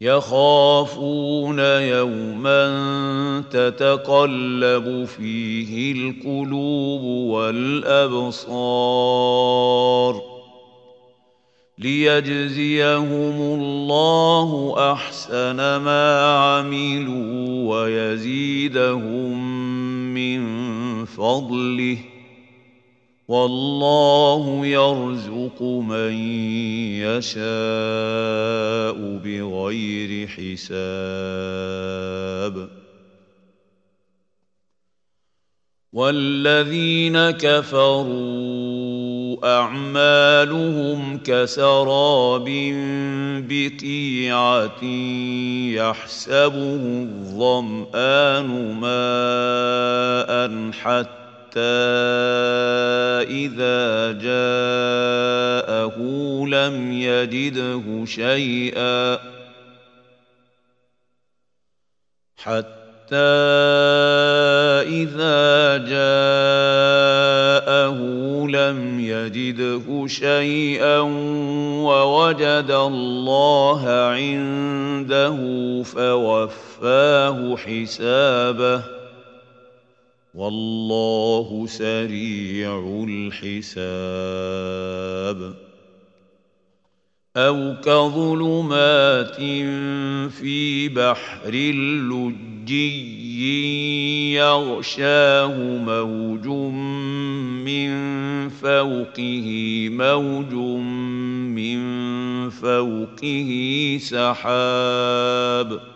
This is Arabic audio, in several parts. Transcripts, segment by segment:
يخافون يوما تتقلب فيه القلوب والأبصار ليجزيهم الله أحسن ما عملوا ويزيدهم من فضله والله يرزق من يشاء بغير حساب. والذين كفروا أعمالهم كسراب بقيعة يحسبه الظمآن ماء حتى إذا جاءه لم يجده شيئا حتى إذا جاءه لم يجده شيئا ووجد الله عنده فوفاه حسابه والله سريع الحساب. أو كظلمات في بحر لجي يغشاه موج من فوقه موج من فوقه سحاب.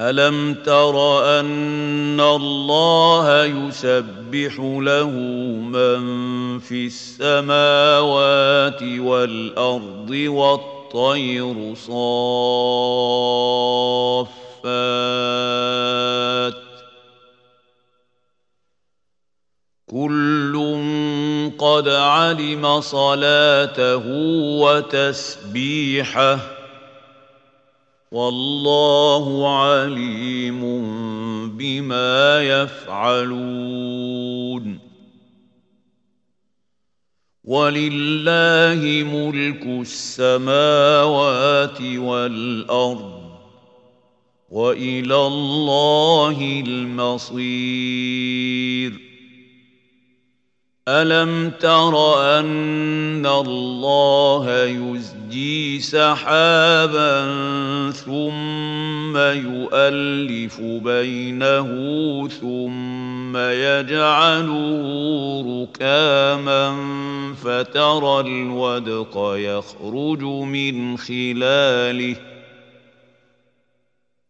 الم تر ان الله يسبح له من في السماوات والارض والطير صافات كل قد علم صلاته وتسبيحه والله عليم بما يفعلون. ولله ملك السماوات والأرض وإلى الله المصير. الم تر ان الله يزجي سحابا ثم يؤلف بينه ثم يجعله ركاما فترى الودق يخرج من خلاله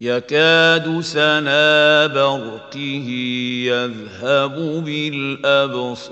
يكاد سنا برقه يذهب بالأبصار.